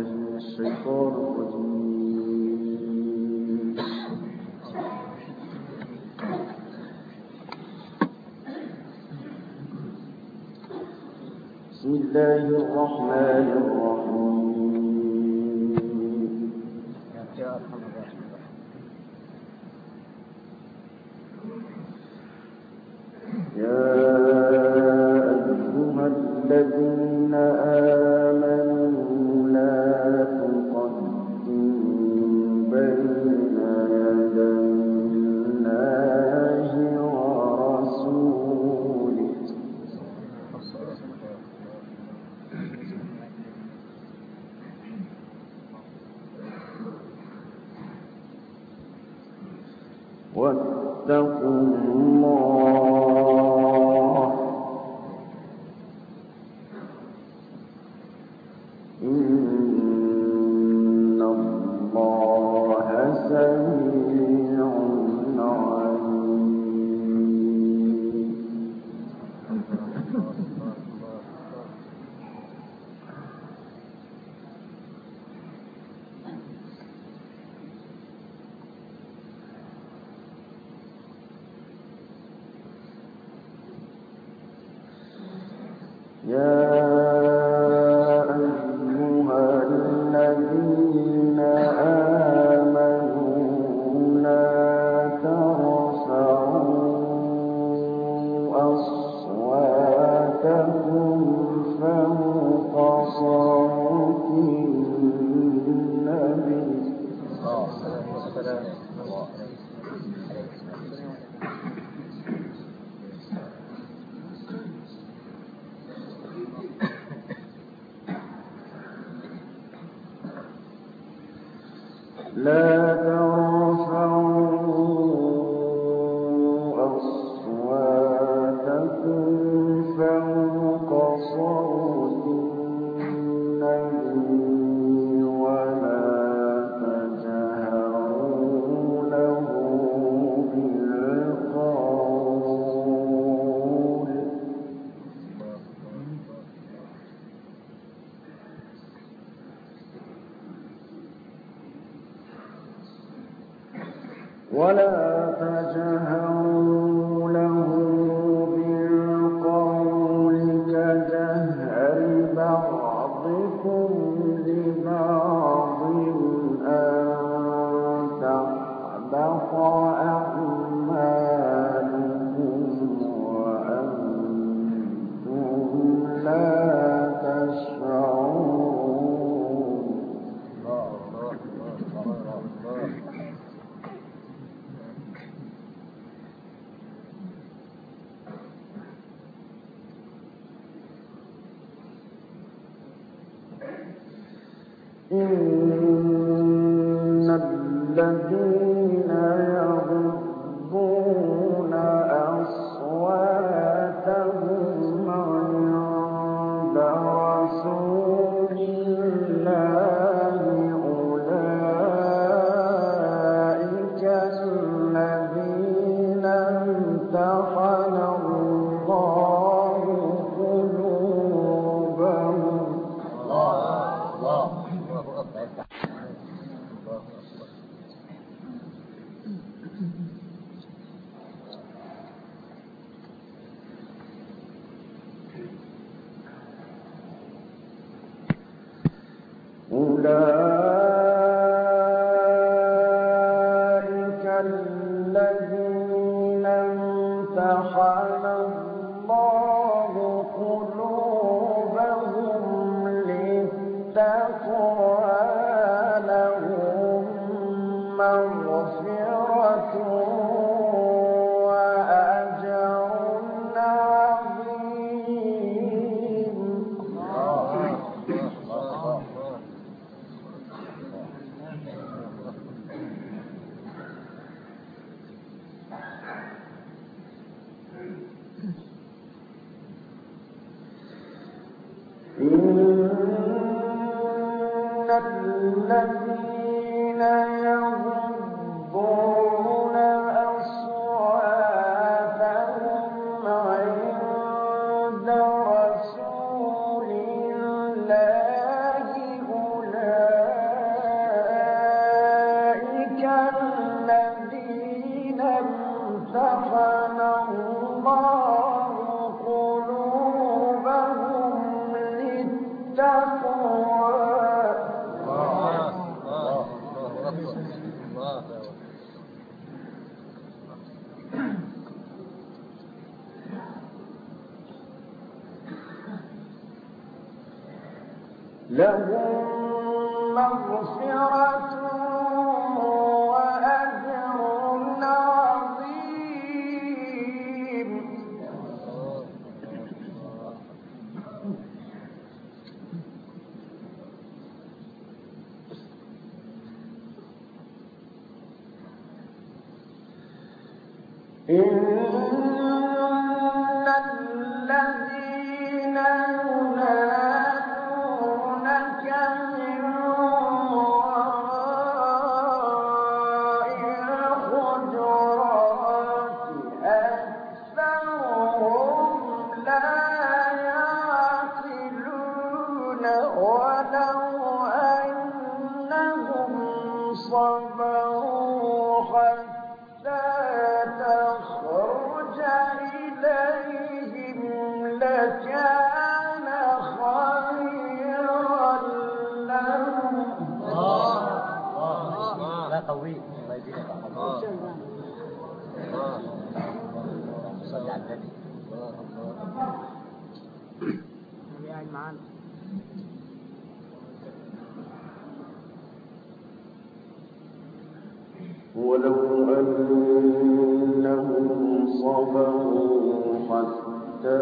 بالله من الشيطان بسم الله الرحمن الرحيم. ولا إن الذين يكون الرؤى بغير تحقيق الله إن صبروا حتى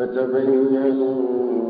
فتبينوا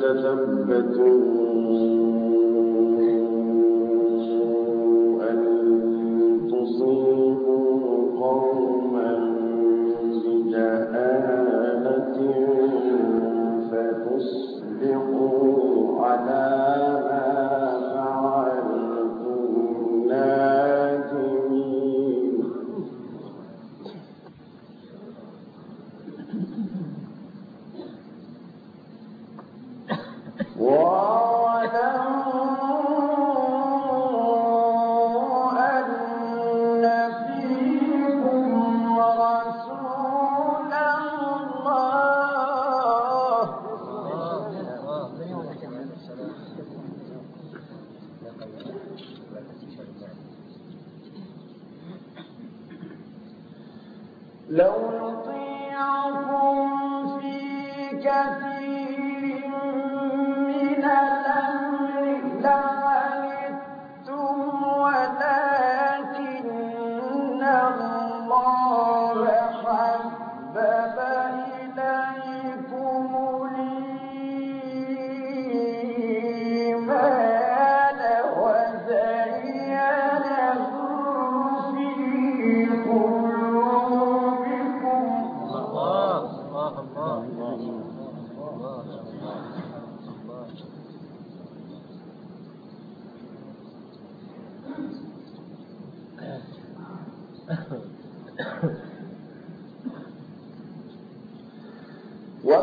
فتثبتوا não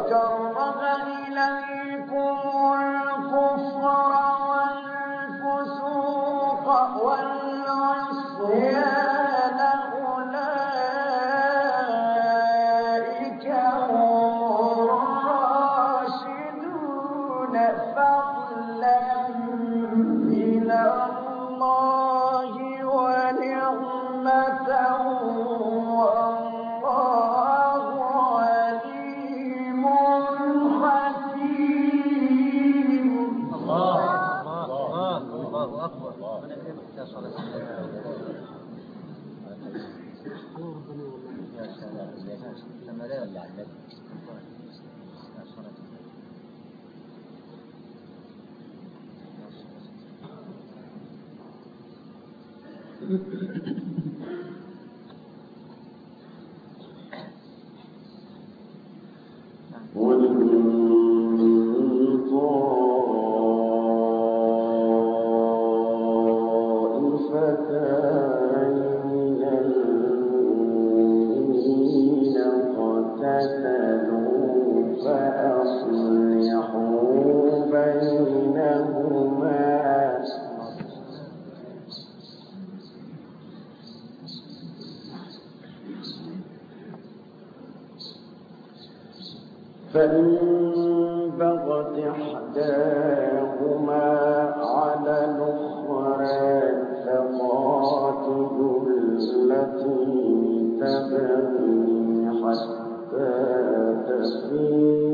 come تفيء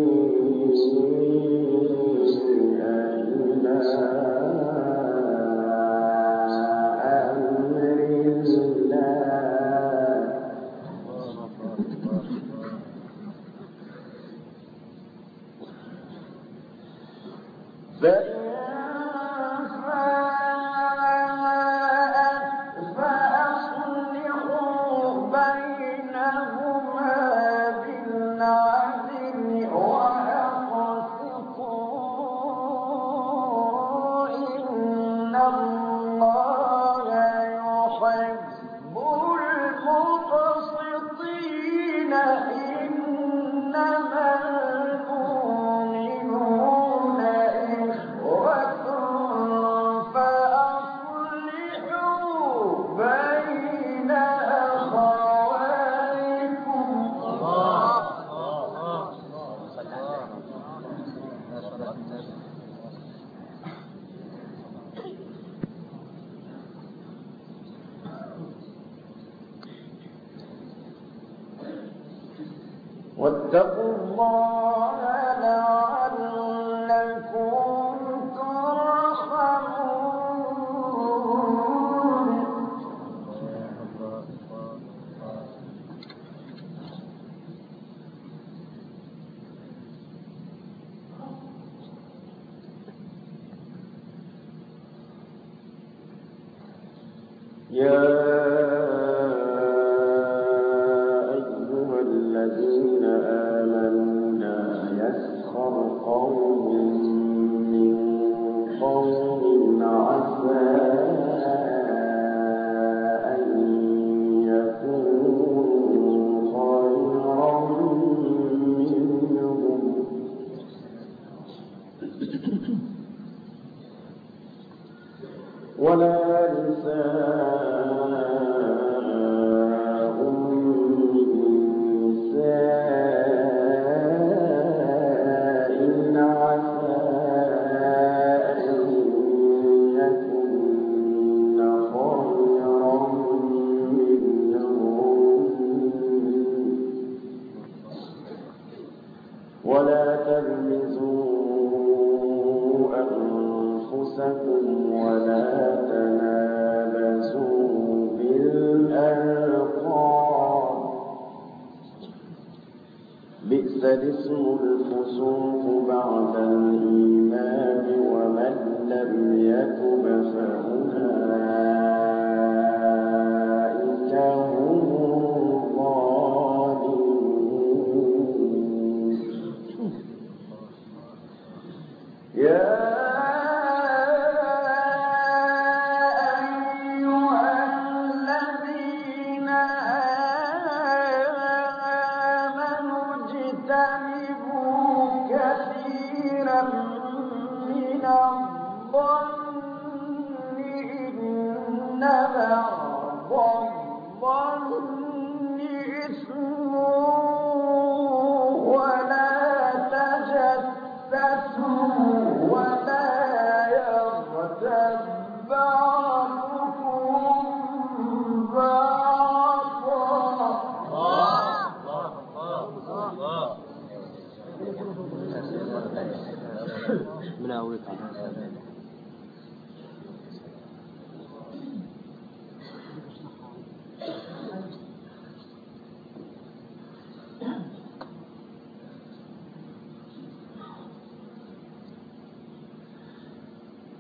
إنما ولا نساء بئس الاسم الفسوق بعد الإيمان ومن لم يتب فأولئك هم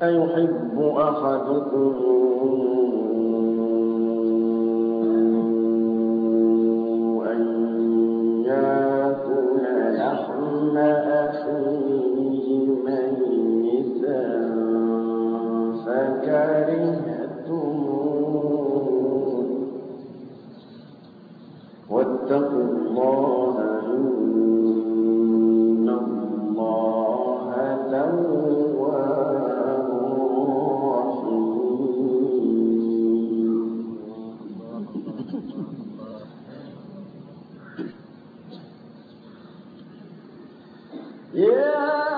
أيحب أحدكم؟ أن يأكل لحم أخيه ميتا فكرهته Yeah.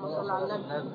اللهم صل على النبي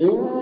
إن